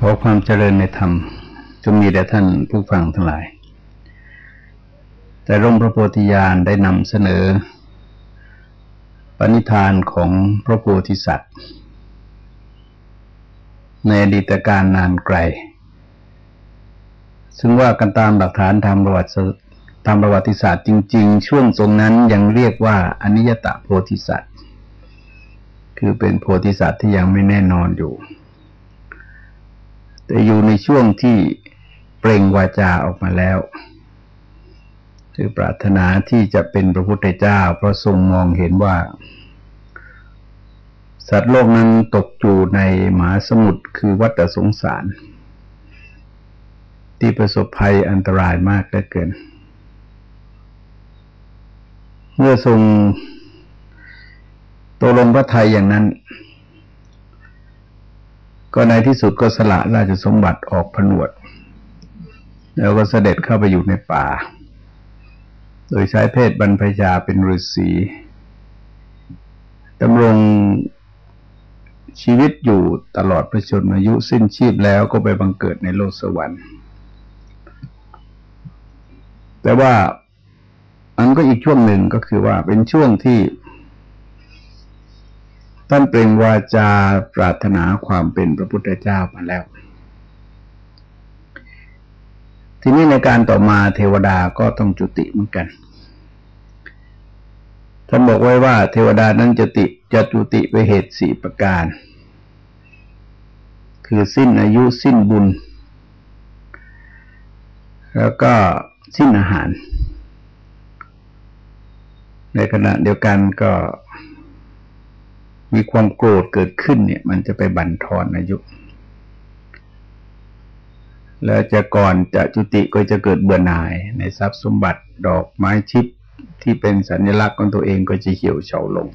ขอความเจริญในธรรมจงมีแด่ท่านผู้ฟังทั้งหลาย แต่ร่มพระโพธิญาณได้นำเสนอ ปณิธานของพระโพธิสัตว์ ในอดีตการนานไกล ซึ่งว่ากันตามหลักฐานทางประวัติทางประวัติศาสตร์จริง ๆ ช่วงตรงนั้นยังเรียกว่าอนิยตะโพธิสัตว์ คือเป็นโพธิสัตว์ที่ยังไม่แน่นอนอยู่ แต่อยู่ในช่วงที่เปล่งวาจาออกมาแล้ว คือปรารถนาที่จะเป็นพระพุทธเจ้า เพราะทรงมองเห็นว่า สัตว์โลกนั้นตกอยู่ในมหาสมุทรคือวัฏสงสาร ที่ประสบภัยอันตรายมากเหลือเกิน เมื่อทรงตกลงพระไทยอย่างนั้น ก็ในที่สุดก็สละราชสมบัติออกผนวด แล้วก็เสด็จเข้าไปอยู่ในป่า โดยใช้เพศบรรพชาเป็นฤาษีดำรงชีวิตอยู่ตลอดประชนอายุสิ้นชีพแล้วก็ไปบังเกิดในโลกสวรรค์ แต่ว่าอันก็อีกช่วงหนึ่งก็คือว่าเป็นช่วงที่ ท่านเปล่งวาจาปรารถนาความเป็นพระพุทธเจ้ามาแล้ว ทีนี้ในการต่อมาเทวดาก็ต้องจุติเหมือนกัน ท่านบอกไว้ว่า เทวดานั้นจะติจะจุติไปเหตุสี่ประการ คือสิ้นอายุสิ้นบุญ แล้วก็สิ้นอาหาร ในขณะเดียวกันก็ มีความโกรธเกิดขึ้นเนี่ย มันจะไปบั่นทอนอายุ แล้วจะก่อนจะจุติก็จะเกิดเบื่อหน่าย ในทรัพย์สมบัติดอกไม้ชิปที่เป็นสัญลักษณ์ของตัวเองก็จะเหี่ยวเฉาลง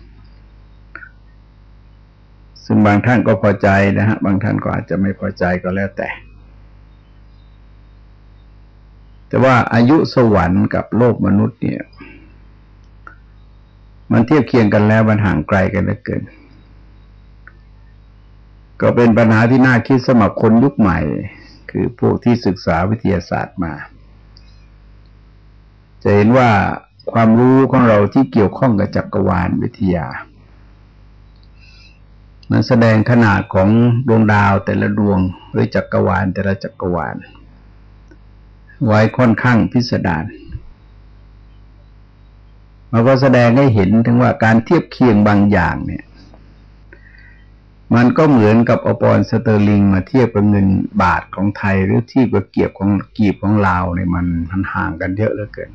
ซึ่งบางท่านก็พอใจนะฮะ บางท่านก็อาจจะไม่พอใจก็แล้วแต่ แต่ว่าอายุสวรรค์กับโลกมนุษย์เนี่ย มันเทียบเคียงกันแล้วมันห่างไกลกันเหลือเกิน ก็เป็นปัญหาที่น่าคิดสมัครคนยุคใหม่ คือพวกที่ศึกษาวิทยาศาสตร์มา จะเห็นว่าความรู้ของเราที่เกี่ยวข้องกับจักรวาลวิทยา มันแสดงขนาดของดวงดาวแต่ละดวงหรือจักรวาลแต่ละจักรวาล ไว้ค่อนข้างพิสดารมันก็แสดงให้เห็นถึงว่าการเทียบเคียงบางอย่างเนี่ย มันก็เหมือนกับเอาปอนด์สเตอร์ลิงมาเทียบกับเงินบาทของไทยหรือที่กับเกียบของกีบของลาวเนี่ยมันมันห่างกันเยอะเหลือเกิน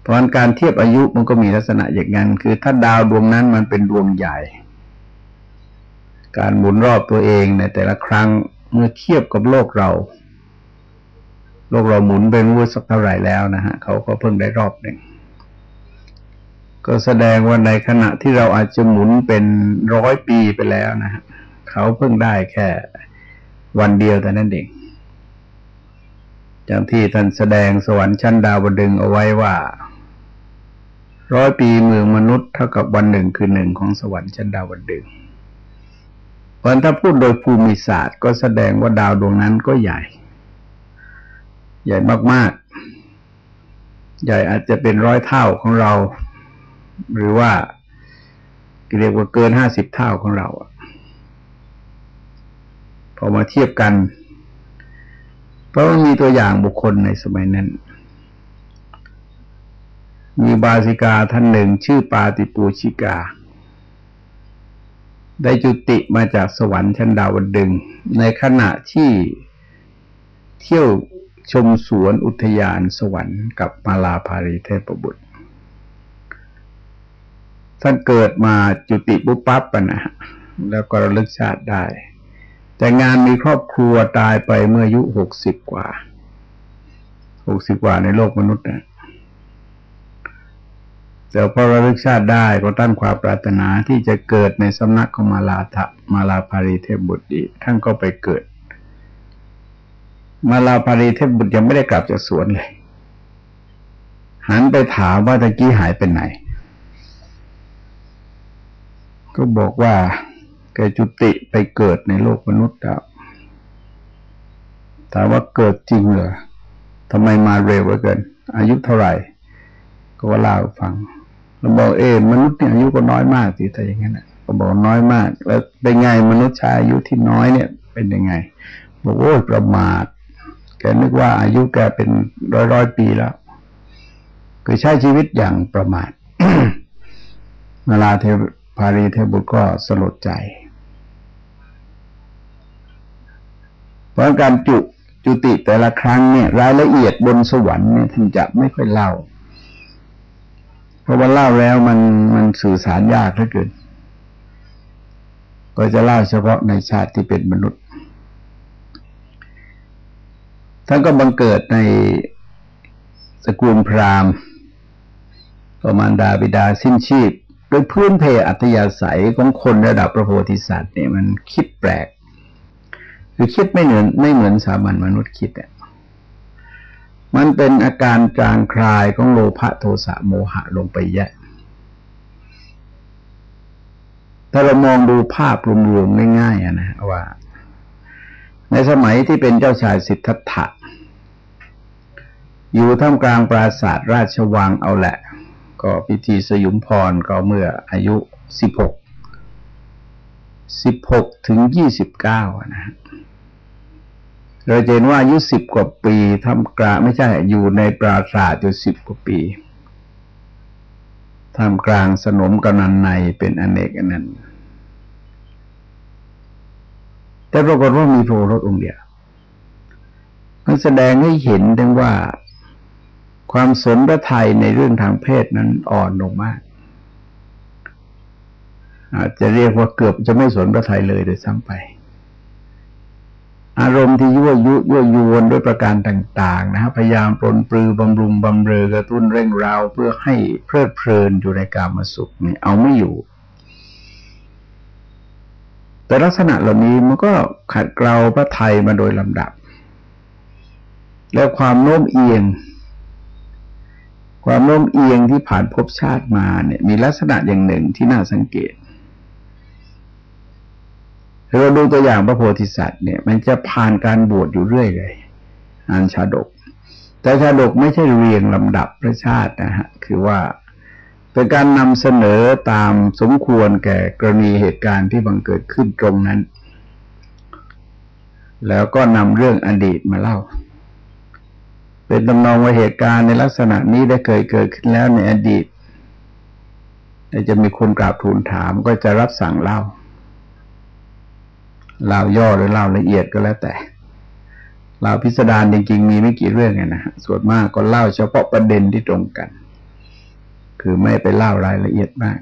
เพราะการเทียบอายุมันก็มีลักษณะอย่างนั้นคือถ้าดาวดวงนั้นมันเป็นดวงใหญ่ การหมุนรอบตัวเองในแต่ละครั้งเมื่อเทียบกับโลกเรา โลกเราหมุนไปรู้สักเท่าไหร่แล้วนะฮะเขาก็เพิ่งได้รอบหนึ่ง ก็แสดงว่าในขณะที่เราอาจจะหมุนเป็นร้อยปีไปแล้วนะฮะเขาเพิ่งได้แค่วันเดียวแต่นั้นเองอย่างที่ท่านแสดงสวรรค์ชั้นดาวดึงเอาไว้ว่าร้อยปีเมืองมนุษย์เท่ากับวันหนึ่งคือหนึ่งของสวรรค์ชั้นดาวดึงเพราะถ้าพูดโดยภูมิศาสตร์ ก็แสดงว่าดาวดวงนั้นก็ใหญ่ ใหญ่มากๆ ใหญ่อาจจะเป็นร้อยเท่าของเรา หรือว่าเรียกว่าเกินห้าสิบเท่าของเราพอมาเทียบกัน เพราะว่ามีตัวอย่างบุคคลในสมัยนั้น มีบาสิกาท่านหนึ่งชื่อปาติปูชิกา ได้จุติมาจากสวรรค์ชั้นดาวดึง ในขณะที่เที่ยวชมสวนอุทยานสวรรค์กับมาลาภาริเทพบุตร ท่านเกิดมาจุติบุปปับปนะแล้วก็ระลึกชาติได้ แต่งานมีครอบครัวตายไปเมื่ออายุหกสิบกว่าหกสิบกว่าในโลกมนุษย์นะแต่พอระลึกชาติได้ก็ตั้งความปรารถนาที่จะเกิดในสำนักของมาลาทะมาลาภารีเทพบุตรีท่านก็ไปเกิด มาลาภารีเทพบุตรยังไม่ได้กลับจากสวนเลย หันไปถามว่าตะกี้หายไปไหน ก็บอกว่าแกจุติไปเกิดในโลกมนุษย์แล้วถามว่าเกิดจริงเหรอทำไมมาเร็วเหลือเกิน อายุเท่าไหร่ ก็ว่าเล่าฟังเราบอกเอมนุษย์เนี่ยอายุก็น้อยมากสิแต่อย่างนั้นก็บอกน้อยมาก แล้วเป็นไงมนุษย์ชายอายุที่น้อยเนี่ย เป็นยังไง บอกโอ้ประมาทแกนึกว่าอายุแกเป็นร้อยร้อยปีแล้วคือใช้ชีวิตอย่างประมาทเวลาเท พารีเทบุตรก็สลดใจ เพราะการจุจุติแต่ละครั้งเนี่ยรายละเอียดบนสวรรค์เนี่ยท่านจะไม่ค่อยเล่า เพราะว่าเล่าแล้วมันมันสื่อสารยากเหลือเกิน ก็จะเล่าเฉพาะในชาติที่เป็นมนุษย์ ท่านก็บังเกิดในสกุลพราหมณ์ประมาณดาบิดาสิ้นชีพ ดยพื้นเพอัตยาศัยของคนระดับพระโพธิสัตว์เนี่ยมันคิดแปลก คือคิดไม่เหมือนไม่เหมือนสามัญมนุษย์คิดอะมันเป็นอาการจางคลายของโลภะโทสะโมหะลงไปแยะถ้าเรามองดูภาพรวมๆง่ายๆนะว่า ในสมัยที่เป็นเจ้าชายสิทธัตถะอยู่ท่ามกลางปราสาทราชวังเอาแหละ ก็พิธีสยุมพรก็เมื่ออายุสิบหกสิบหกถึงยี่สิบเก้านะ เราเห็นว่าอายุสิบกว่าปีทำกลางไม่ใช่อยู่ในปราสาทอยู่สิบกว่าปีทำกลางสนมกำนันในเป็นอเนกอนันต์แต่ปรากฏว่ามีพระโอรสองค์เดียวมันแสดงให้เห็นถึงว่า ความสนพระไทยในเรื่องทางเพศนั้นอ่อนลงมาก อาจจะเรียกว่าเกือบจะไม่สนพระไทยเลยโดยซ้ำไป อารมณ์ที่ยั่วยุยั่วยวนด้วยประการต่าง ๆ นะฮะพยายามปลนปลือบำรุงบำเรอกระตุ้นเร่งราวเพื่อให้เพลิดเพลินอยู่ในการมาสุขนี่เอาไม่อยู่แต่ลักษณะเหล่านี้มันก็ขัดเกลาพระไทยมาโดยลำดับ แล้วความโน้มเอียง ความโน้มเอียงที่ผ่านภพชาติมาเนี่ย มีลักษณะอย่างหนึ่งที่น่าสังเกตเราดูตัวอย่างพระโพธิสัตว์เนี่ย มันจะผ่านการบวชอยู่เรื่อยเลยอ่านชาดก แต่ชาดกไม่ใช่เรียงลำดับพระชาตินะฮะ คือว่าเป็นการนำเสนอตามสมควรแก่กรณีเหตุการณ์ที่บังเกิดขึ้นตรงนั้น แล้วก็นำเรื่องอดีตมาเล่า เป็นตำนองว่าเหตุการณ์ในลักษณะนี้ได้เคยเกิดขึ้นแล้วในอดีตจะมีคนกราบทูลถามก็จะรับสั่งเล่าเล่าย่อหรือเล่าละเอียดก็แล้วแต่เล่าพิสดารจริงๆ มีไม่กี่เรื่องไงนะส่วนมากก็เล่าเฉพาะประเด็นที่ตรงกัน คือไม่ไปเล่ารายละเอียดมาก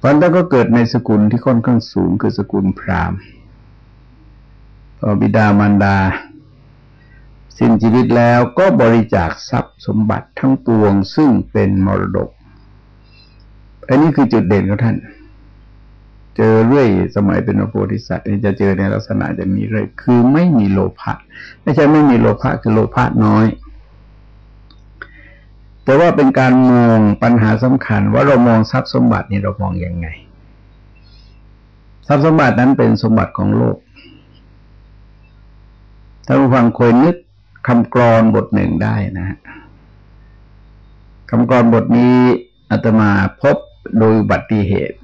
พันธุ์ก็เกิดในสกุลที่ค่อนข้างสูงคือสกุลพราหมณ์พอบิดามารดา สิ้นชีวิตแล้วก็บริจาคทรัพย์สมบัติทั้งปวงซึ่งเป็นมรดก อันนี้คือจุดเด่นของท่าน เจอเรื่อยสมัยเป็นพระโพธิสัตว์จะเจอในลักษณะอย่างนี้เลยคือไม่มีโลภะไม่ใช่ไม่มีโลภะคือโลภะน้อย แต่ว่าเป็นการมองปัญหาสำคัญ ว่าเรามองทรัพย์สมบัตินี่เรามองอยังไง ทรัพย์สมบัตินั้นเป็นสมบัติของโลกถ้าผู้ฟังเคยนึก คำกรอนบทหนึ่งได้นะคำกรอนบทนี้อาตมาพบโดยบัติเหตุ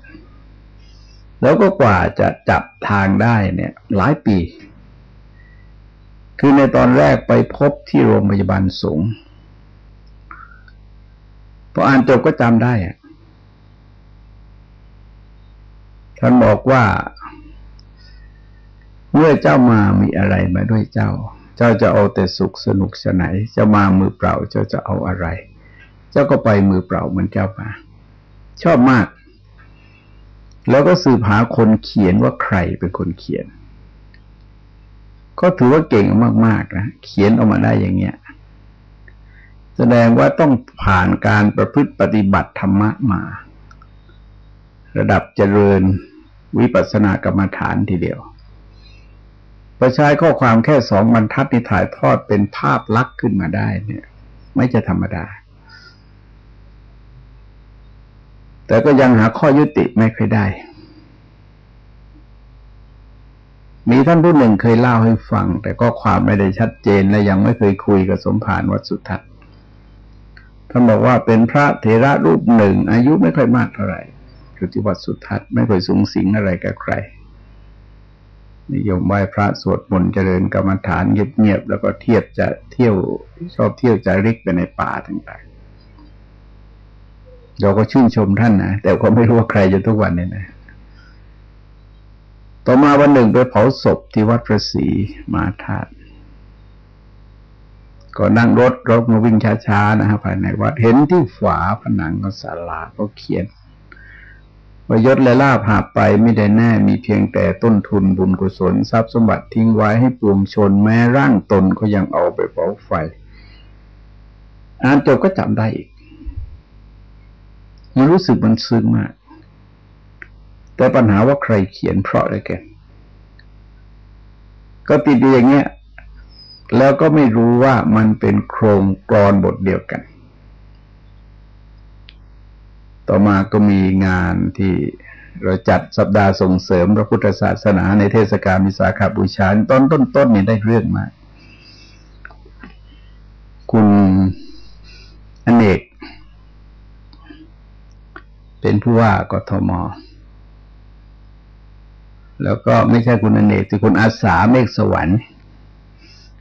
แล้วก็กว่าจะจับทางได้เนี่ย หลายปี คือในตอนแรกไปพบที่โรงพยาบาลสูงพออ่านจบก็จำได้อะท่านบอกว่า เมื่อเจ้ามามีอะไรมาด้วยเจ้า เจ้าจะเอาแต่สุขสนุกสนานจะมามือเปล่าเจ้าจะเอาอะไร เจ้าก็ไปมือเปล่าเหมือนเจ้ามา ชอบมาก แล้วก็สืบหาคนเขียนว่าใครเป็นคนเขียน ก็ถือว่าเก่งมากๆนะเขียนออกมาได้อย่างเงี้ย แสดงว่าต้องผ่านการประพฤติปฏิบัติธรรมะมา ระดับเจริญวิปัสสนากรรมฐานทีเดียว พอใช้ข้อความแค่สองบรรทัดที่ถ่ายทอดเป็นภาพลักษณ์ขึ้นมาได้ เนี่ย ไม่จะธรรมดา แต่ก็ยังหาข้อยุติไม่เคยได้ มีท่านผู้หนึ่งเคยเล่าให้ฟัง แต่ก็ความไม่ได้ชัดเจนและยังไม่เคยคุยกับสมภารวัดสุทัศน์ท่านบอกว่าเป็นพระเถระรูปหนึ่ง อายุไม่ค่อยมากเท่าไหร่อยู่ที่วัดสุทัศน์ไม่ค่อยสูงสิงอะไรกับใคร นิยมไหว้พระสวดมนต์เจริญกรรมฐานเงียบๆแล้วก็เทียบจะเที่ยวชอบเที่ยวจาริกไปในป่าต่างๆเราก็ชื่นชมท่านนะแต่ก็ไม่รู้ว่าใครจะทุกวันเนี่ยนะ ต่อมาวันหนึ่งไปเผาศพที่วัดพระศรีมาธาตุก็นั่งรถรถมาวิ่งช้าๆนะฮะภายในวัดเห็นที่ฝาผนังของศาลาก็เขียน ว่ายศและลาภหาไปไม่ได้แน่มีเพียงแต่ต้นทุนบุญกุศลทรัพย์สมบัติทิ้งไว้ให้ปวงชนแม้ร่างตนก็ยังเอาไปเผาไฟอ่านจบก็จำได้อีก มันรู้สึกมันซึ้งมาก แต่ปัญหาว่าใครเขียนเพราะอะไรกันก็ติดอยู่อย่างเงี้ย แล้วก็ไม่รู้ว่ามันเป็นโครงกรอนบทเดียวกัน ต่อมาก็มีงานที่เราจัดสัปดาห์ส่งเสริมพระพุทธศาสนาในเทศกาลมิสาขาบูชาตอนต้นๆนี่ได้เรื่องมากคุณอเนก เป็นผู้ว่ากทม แล้วก็ไม่ใช่คุณอเนกแต่คุณอาสาเมฆสวรรค์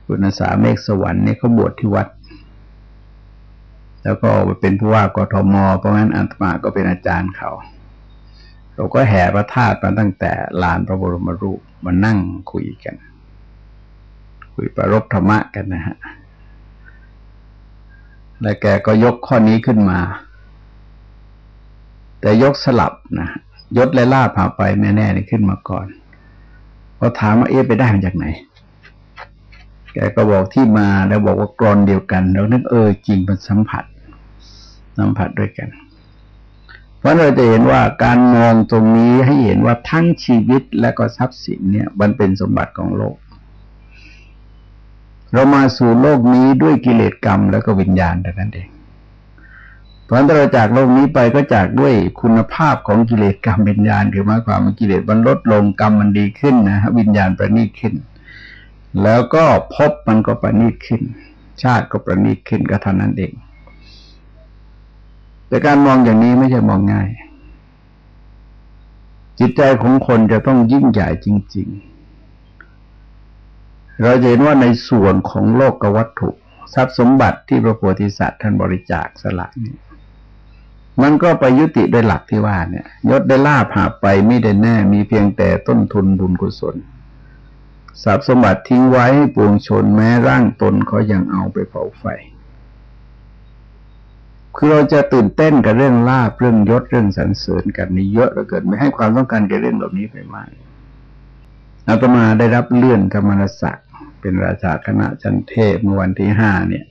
คุณอาสาเมฆสวรรค์เนี่ยเขาบวชที่วัด แล้วก็เป็นผู้ว่ากทมเพราะงั้นอัตมาก็เป็นอาจารย์เขา เราก็แห่พระธาตุมาตั้งแต่ลานพระบรมรูปมานั่งคุยกัน คุยประรบธรรมะกันนะฮะ แล้วแกก็ยกข้อนี้ขึ้นมา แต่ยกสลับนะยศและลาภาไปแน่ๆนี่ขึ้นมาก่อนพอถามว่าเอ๊ะไปได้มาจากไหน แกก็บอกที่มาแล้วบอกว่ากรอนเดียวกัน แล้วนึกเออจริงมันสัมผัส สัมผัสด้วยกัน เพราะเราจะเห็นว่าการมองตรงนี้ให้เห็นว่าทั้งชีวิตและก็ทรัพย์สินเนี่ย มันเป็นสมบัติของโลก เรามาสู่โลกนี้ด้วยกิเลสกรรมแล้วก็วิญญาณแต่นั้นเองเพราะฉะนั้นเราจากโลกนี้ไปก็จากด้วยคุณภาพของกิเลสกรรมวิญญาณคือหมายความว่ากิเลสมันลดลงกรรมมันดีขึ้นนะฮะวิญญาณประณีตขึ้น แล้วก็พบมันก็ประณีตขึ้น ชาติก็ประณีตขึ้นก็เท่านั้นเอง แต่การมองอย่างนี้ไม่ใช่มองง่าย จิตใจของคนจะต้องยิ่งใหญ่จริง ๆ เราจะเห็นว่าในส่วนของโลกกวัตถุ ทรัพย์สมบัติที่พระโพธิสัตว์ท่านบริจาคสละนี่มันก็ไปยุติโดยหลักที่ว่าเนี่ย ยศได้ลาภหาไปไม่ได้แน่ มีเพียงแต่ต้นทุนบุญกุศลทรัพย์สมบัติทิ้งไว้ให้ปวงชนแม้ร่างตนก็ยังเอาไปเผาไฟ คือเราจะตื่นเต้นกับเรื่องลาบเรื่องยศเรื่องสรรเสริญกันนี้เยอะเหลือเกินไม่ให้ความต้องการกับเรื่องแบบนี้ไปมากอาตมาได้รับเลื่อนกรรมรศักดิ์เป็นราชาคณะจันเทพเมื่อวันที่ห้าเนี่ย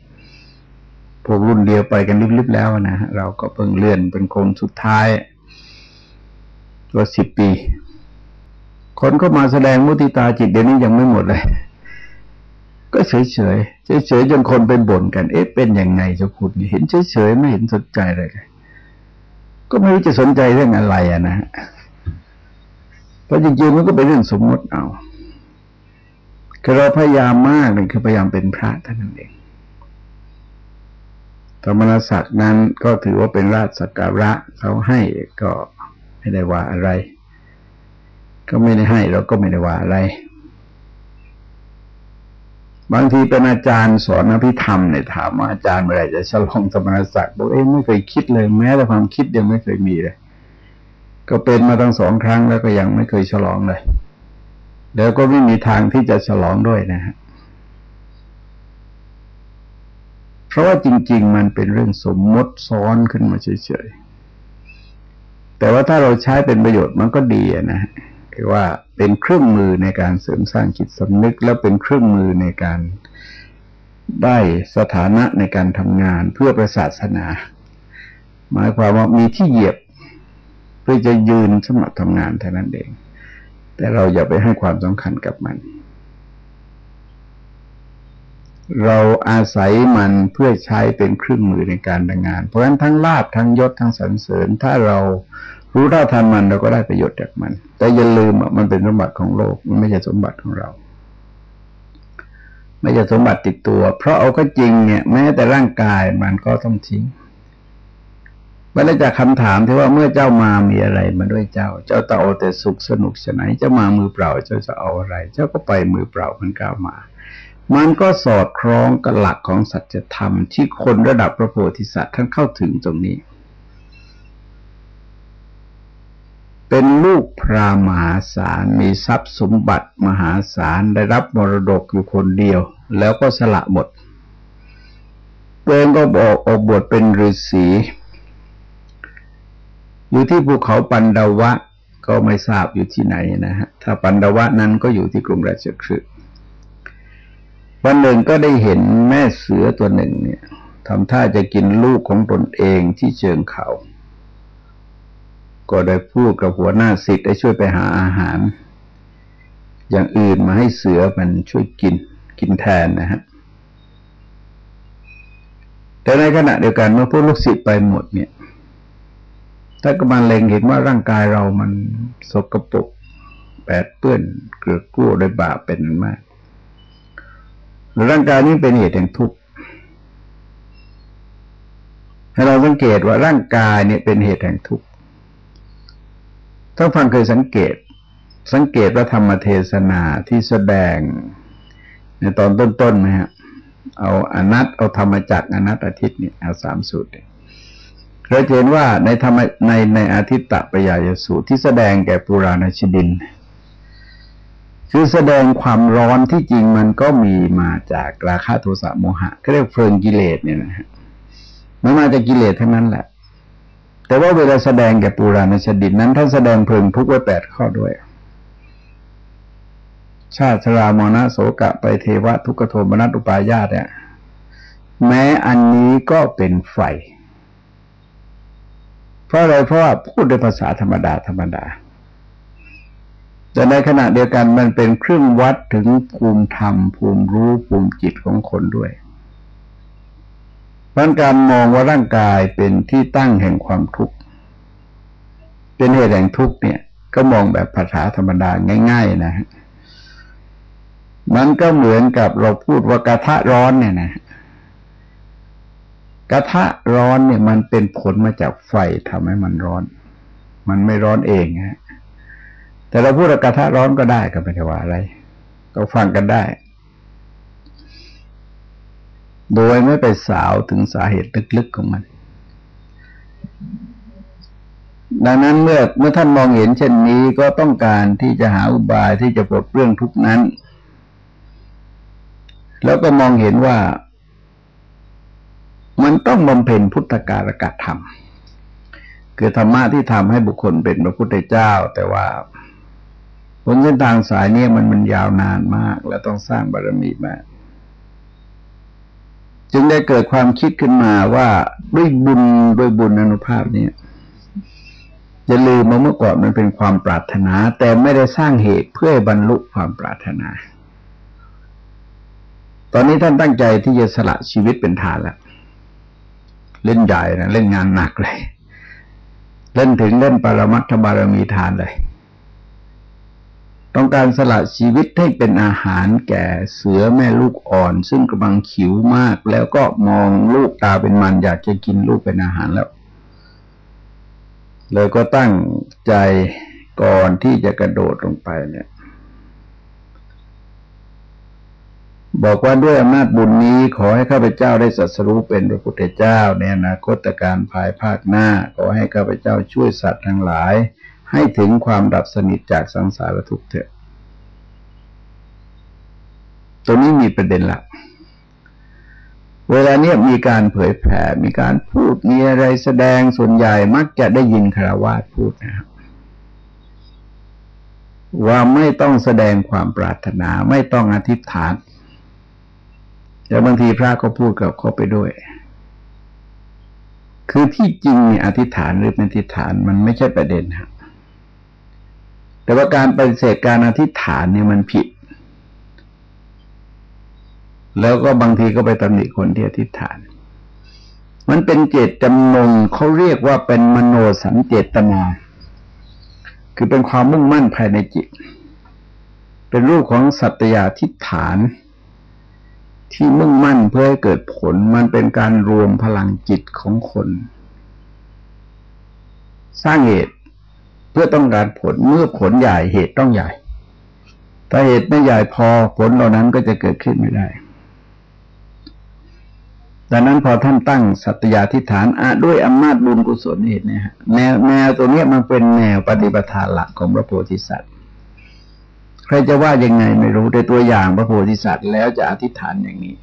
พวกรุ่นเดียวไปกันริบๆแล้วนะเราก็เพิ่งเลื่อนเป็นคนสุดท้ายตัวสิบปี คนก็มาแสดงมุติตาจิตเดี๋ยวนี้ยังไม่หมดเลย ก็เฉยเฉยเฉยเฉยจนคนเป็นบ่นกัน เอ๊ะเป็นยังไงจะพูดเห็นเฉยเฉยไม่เห็นสนใจอะไรเลยก็ไม่รู้จะสนใจเรื่องอะไรอะนะเพราะจริงๆมันก็เป็นเรื่องสมมติเอาคือเราพยายามมากเลยคือพยายามเป็นพระท่านนั่นเองธรรมนศักดิ์นั้นก็ถือว่าเป็นราชสักการะเขาให้ก็ไม่ได้ว่าอะไร ก็ไม่ได้ให้เราก็ไม่ได้ว่าอะไร บางทีเป็นอาจารย์สอนอภิธรรมเนี่ยถามว่าอาจารย์เมื่อไรจะฉลองสมณศักดิ์บอกเอ้ไม่เคยคิดเลยแม้แต่ความคิดยังไม่เคยมีเลย ก็เป็นมาตั้งสองครั้งแล้วก็ยังไม่เคยฉลองเลย แล้วก็ไม่มีทางที่จะฉลองด้วยนะฮะเพราะว่าจริง ๆ มันเป็นเรื่องสมมติซ้อนขึ้นมาเฉยๆแต่ว่าถ้าเราใช้เป็นประโยชน์มันก็ดีนะฮะ คือว่าเป็นเครื่องมือในการเสริมสร้างจิตสำนึก แล้วเป็นเครื่องมือในการได้สถานะในการทำงานเพื่อประศาสนา หมายความว่ามีที่เหยียบเพื่อจะยืนสมัครทำงานเท่านั้นเอง แต่เราอย่าไปให้ความสำคัญกับมัน เราอาศัยมันเพื่อใช้เป็นเครื่องมือในการดำงาน เพราะฉะนั้นทั้งลาบทั้งยศทั้งสรรเสริญถ้าเรา รู้เท่าทันมันเราก็ได้ประโยชน์จากมัน แต่อย่าลืมมันเป็นสมบัติของโลก มันไม่ใช่สมบัติของเรา ไม่ใช่สมบัติติดตัว เพราะเอาก็จริงเนี่ย แม้แต่ร่างกายมันก็ต้องทิ้งเวลาจากคำถามที่ว่าเมื่อเจ้ามามีอะไรมาด้วยเจ้า เจ้าต่เอาแต่สุขสนุกฉไหนเจ้ามามือเปล่า เจ้าจะเอาอะไร เจ้าก็ไปมือเปล่ามันก้าวมา มันก็สอดคล้องกับหลักของสัจธรรมที่คนระดับพระโพธิสัตว์ท่านเข้าถึงตรงนี้ เป็นลูกพระมหาศาลมีทรัพย์สมบัติมหาศาลได้รับมรดกอยู่คนเดียว แล้วก็สละหมดเองก็บอกออกบวชเป็นฤาษีอยู่ที่ภูเขาปันดาวะก็ไม่ทราบอยู่ที่ไหนนะฮะถ้าปันดาวะนั้นก็อยู่ที่กรุงราชคฤห์วันหนึ่งก็ได้เห็นแม่เสือตัวหนึ่งเนี่ยทำท่าจะกินลูกของตนเองที่เชิงเขา ก็ได้พูดกับหัวหน้าสิทธิ์ให้ช่วยไปหาอาหาร อย่างอื่นมาให้เสือมันช่วยกินกินแทนนะฮะแต่ในขณะเดียวกันเมื่อพวกลูกศิษย์ไปหมดเนี่ยถ้าก็มาเล็งเห็นว่าร่างกายเรามันสกปรกแปดเปื้อนเกลือกลั้วด้วยบาปเป็นมากร่างกายนี้เป็นเหตุแห่งทุกข์ให้เราสังเกตว่าร่างกายเนี่ยเป็นเหตุแห่งทุกข์ ท่านฟังเคยสังเกต สังเกตว่าธรรมเทศนาที่แสดง ในตอนต้นๆไหมฮะเอาอนัตเอาธรรมจักอนัตอาทิตย์นี่เอาสามสูตรเราเห็นว่าในธรรมในในอาทิตตะปยายสูตรที่แสดงแก่ปุราณชดิน คือแสดงความร้อนที่จริงมันก็มีมาจากราคะโทสะโมหะก็เรียกเพลิงกิเลสเนี่ยนะฮะมันมาจากกิเลสทั้งนั้นแหละ แต่ว่าเวลาแสดงแก่ปุราณชดินนั้นท่านแสดงเพลิงทุกไว้แปดข้อด้วย ชาติชรามรณะโสกะไปเทวะทุกขโทมนัสอุปายาตเนี่ย แม้อันนี้ก็เป็นไฟ เพราะอะไรเพราะว่าพูดด้วยภาษาธรรมดาธรรมดาแต่ในขณะเดียวกันมันเป็นเครื่องวัดถึงภูมิธรรม ภูมิรู้ภูมิจิตของคนด้วย เพราะการมองว่าร่างกายเป็นที่ตั้งแห่งความทุกข์เป็นเหตุแห่งทุกข์เนี่ย ก็มองแบบภาษาธรรมดาง่าย ๆ นะมันก็เหมือนกับเราพูดว่ากระทะร้อนเนี่ยนะกระทะร้อนเนี่ย มันเป็นผลมาจากไฟทำให้มันร้อน มันไม่ร้อนเองฮะแต่เราพูดกระทะร้อนก็ได้ก็ไม่ได้ว่าอะไร ก็ฟังกันได้ โดยไม่ไปสาวถึงสาเหตุลึกๆของมัน ดังนั้นเมื่อเมื่อท่านมองเห็นเช่นนี้ก็ต้องการที่จะหาอุบายที่จะปลดเรื่องทุกนั้น แล้วก็มองเห็นว่า มันต้องบำเพ็ญพุทธการกธรรม คือธรรมะที่ทำให้บุคคลเป็นพระพุทธเจ้า แต่ว่าบนเส้นทางสายนี้มันมันยาวนานมาก และต้องสร้างบารมีมาก จึงได้เกิดความคิดขึ้นมาว่าด้วยบุญด้วยบุญอนุภาพเนี่ยจะลืมมาเมื่อก่อนมันเป็นความปรารถนา แต่ไม่ได้สร้างเหตุเพื่อบรรลุความปรารถนา ตอนนี้ท่านตั้งใจที่จะสละชีวิตเป็นทานแล้วเล่นใหญ่นะเล่นงานหนักเลย เล่นถึงเล่นปรมัตถบารมีทานเลย ต้องการสละชีวิตให้เป็นอาหารแก่เสือแม่ลูกอ่อน ซึ่งกำลังขิวมาก แล้วก็มองลูกตาเป็นมันอยากจะกินลูกเป็นอาหารแล้วเลยก็ตั้งใจก่อนที่จะกระโดดลงไปเนี่ย บอกว่าด้วยอำนาจบุญนี้ขอให้ข้าพเจ้าได้สัสรู้เป็นพระพุทธเจ้าในอนาคตการภายภาคหน้า ขอให้ข้าพเจ้าช่วยสัตว์ทั้งหลาย ให้ถึงความดับสนิทจากสังสารทุกข์เถิดตรงนี้มีประเด็นหลัก เวลาเนี้ยมีการเผยแผ่ มีการพูด มีอะไรแสดงส่วนใหญ่มักจะได้ยินคราวาสพูดนะครับว่าไม่ต้องแสดงความปรารถนา ไม่ต้องอธิษฐานแต่บางทีพระก็พูดกับเขาไปด้วย คือที่จริงเนี่ยอธิษฐานหรือไม่อธิษฐานมันไม่ใช่ประเด็นครับ แต่ว่าการปฏิเสธการอธิษฐานเนี่ยมันผิด แล้วก็บางทีก็ไปตำหนิคนที่อธิษฐาน มันเป็นเจตจำนงเขาเรียกว่าเป็นมโนสัญเจตนา คือเป็นความมุ่งมั่นภายในจิต เป็นรูปของสัตยาทิฏฐาน ที่มุ่งมั่นเพื่อให้เกิดผล มันเป็นการรวมพลังจิตของคน สร้างเหตุ พื่อต้องการผลเมื่อผลใหญ่เหตุต้องใหญ่ ถ้าเหตุไม่ใหญ่พอผลเหล่านั้นก็จะเกิดขึ้นไม่ได้ ดังนั้นพอท่านตั้งสัตยาธิฐานอะด้วยอำนาจบุญกุศลเหตุเนี่ยแนวแนวตัวนี้มันเป็นแนวปฏิปทาหลักของพระโพธิสัตว์ ใครจะว่ายังไงไม่รู้แต่ตัวอย่างพระโพธิสัตว์แล้วจะอธิษฐานอย่างนี้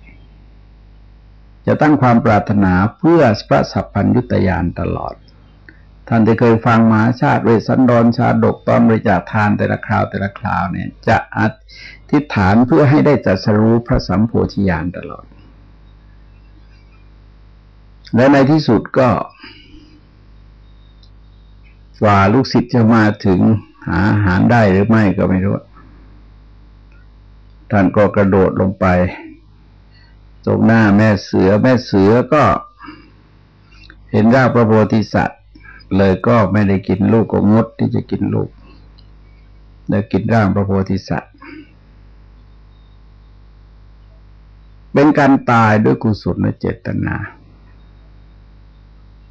จะตั้งความปรารถนาเพื่อพระสัพพัญยุตยานตลอด ท่านที่เคยฟังมหาชาติเวสันดรชาดกตอนบริจาคทานแต่ละคราวแต่ละคราวเนี่ย จะอธิษฐานเพื่อให้ได้จัดสรู้พระสัมโพธิญาณตลอด และในที่สุดก็กว่าลูกศิษย์จะมาถึงหาอาหารได้หรือไม่ก็ไม่รู้ ท่านก็กระโดดลงไป ตรงหน้าแม่เสือแม่เสือก็เห็นร่างพระโพธิสัตว์ เลยก็ไม่ได้กินลูกก็งดที่จะกินลูกได้กินร่างพระโพธิสัตว์ เป็นการตายด้วยกุศลเจตนา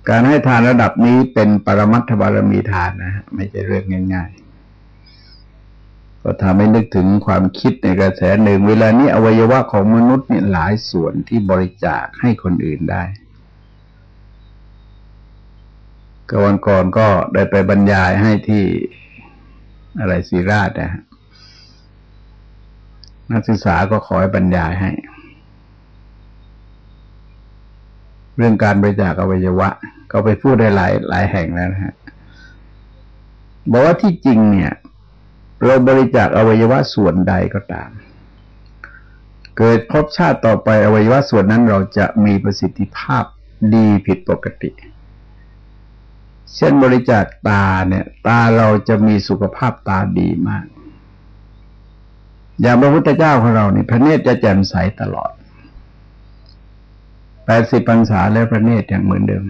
การให้ทานระดับนี้เป็นปรมัตถบารมีทานนะไม่ใช่เรื่องง่ายๆ ก็ทำให้นึกถึงความคิดในกระแสหนึ่ง เวลานี้อวัยวะของมนุษย์เนี่ยหลายส่วนที่บริจาคให้คนอื่นได้ กวันก่อนก็ได้ไปบรรยายให้ที่อะไรศิราชนะฮะนักศึกษาก็ขอให้บรรยายให้ เรื่องการบริจาคอวัยวะ ก็ไปพูดได้หลายหลายแห่งแล้วนะฮะบอกว่าที่จริงเนี่ย เราบริจาคอวัยวะส่วนใดก็ตาม เกิดพบชาติต่อไปอวัยวะส่วนนั้นเราจะมีประสิทธิภาพดีผิดปกติเเช่นบริจาคตาเนี่ย ตาเราจะมีสุขภาพตาดีมาก อย่างพระพุทธเจ้าของเราเนี่ยพระเนตรจะแจ่มใสตลอดแปดสิบพรรษาแล้วพระเนตรยังเหมือนเดิม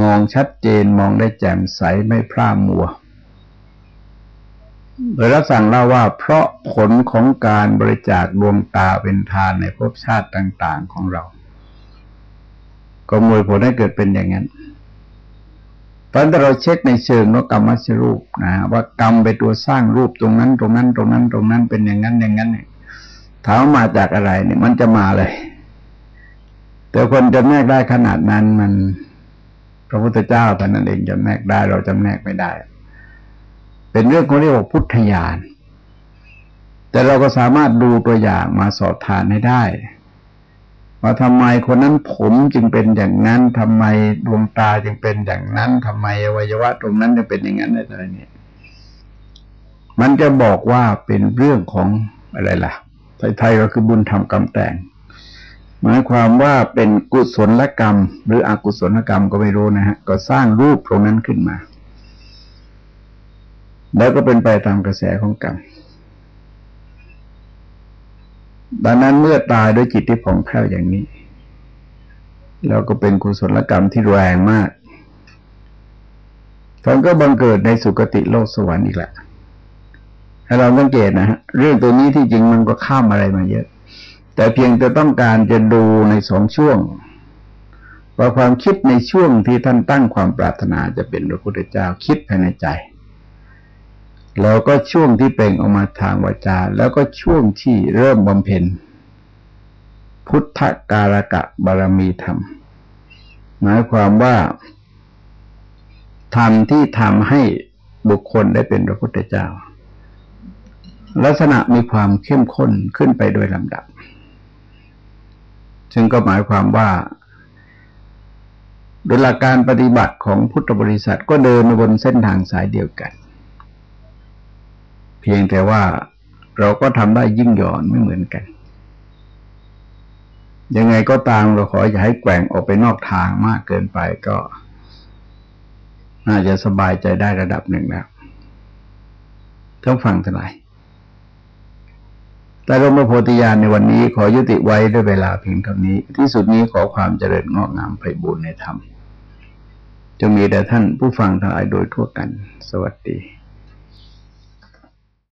มองชัดเจนมองได้แจ่มใสไม่พร่ามัวโดยรับสั่งเล่าว่า เพราะผลของการบริจาคดวงตาเป็นทานในภพชาติต่าง ๆของเรา ก็มวยผลให้เกิดเป็นอย่างนั้น ตอนที่เราเช็คในเชิงนกกรรมชรูปนะว่ากรรมไปตัวสร้างรูปตรงนั้น ตรงนั้น ตรงนั้น ตรงนั้นเป็นอย่างนั้นอย่างนั้นเนี่ยถามมาจากอะไรเนี่ยมันจะมาเลย แต่คนจะแนกได้ขนาดนั้นมันพระพุทธเจ้าแต่นั้นเองจะแนกได้เราจำแนกไม่ได้ เป็นเรื่องเขาเรียกว่าพุทธญาณแต่เราก็สามารถดูตัวอย่างมาสอบทานให้ได้ ว่าทำไมคนนั้นผมจึงเป็นอย่างนั้นทำไมดวงตาจึงเป็นอย่างนั้นทำไมอวัยวะตรงนั้นจึงเป็นอย่างนั้นอะไรเนี่ย มันจะบอกว่าเป็นเรื่องของอะไรล่ะไทยๆก็คือบุญทำกรรมแต่ง หมายความว่าเป็นกุศลกรรม หรืออกุศลกรรมก็ไม่รู้นะฮะ ก็สร้างรูปตรงนั้นขึ้นมา แล้วก็เป็นไปตามกระแสของกรรม ดังนั้นเมื่อตายด้วยจิตที่ผ่องแผ้วอย่างนี้เราก็เป็นกุศลกรรมที่แรงมากท่านก็บังเกิดในสุคติโลกสวรรค์อีกแหละให้เราสังเกตนะฮะเรื่องตัวนี้ที่จริงมันก็ข้ามอะไรมาเยอะ แต่เพียงจะต้องการจะดูในสองช่วงว่าความคิดในช่วงที่ท่านตั้งความปรารถนาจะเป็นพระพุทธเจ้าคิดภายในใจ แล้วก็ช่วงที่เป่งออกมาทางวาจา แล้วก็ช่วงที่เริ่มบำเพ็ญ พุทธการกะบารมีธรรม หมายความว่าธรรมที่ทำให้บุคคลได้เป็นพระพุทธเจ้า ลักษณะมีความเข้มข้นขึ้นไปโดยลำดับ ซึ่งก็หมายความว่าโดยหลักการปฏิบัติของพุทธบริษัทก็เดินบนเส้นทางสายเดียวกัน เพียงแต่ว่าเราก็ทำได้ยิ่งหย่อนไม่เหมือนกัน ยังไงก็ตามเราขออย่าให้แกว่งออกไปนอกทางมากเกินไปก็ น่าจะสบายใจได้ระดับหนึ่งแล้วต้องฟังเท่าไหร่แต่รมโพธิญาณในวันนี้ขอยุติไว้ด้วยเวลาเพียงเท่านี้ ที่สุดนี้ขอความเจริญงอกงามไปบุญในธรรมจะมีแด่ท่านผู้ฟังทั้งหลายโดยทั่วกัน สวัสดี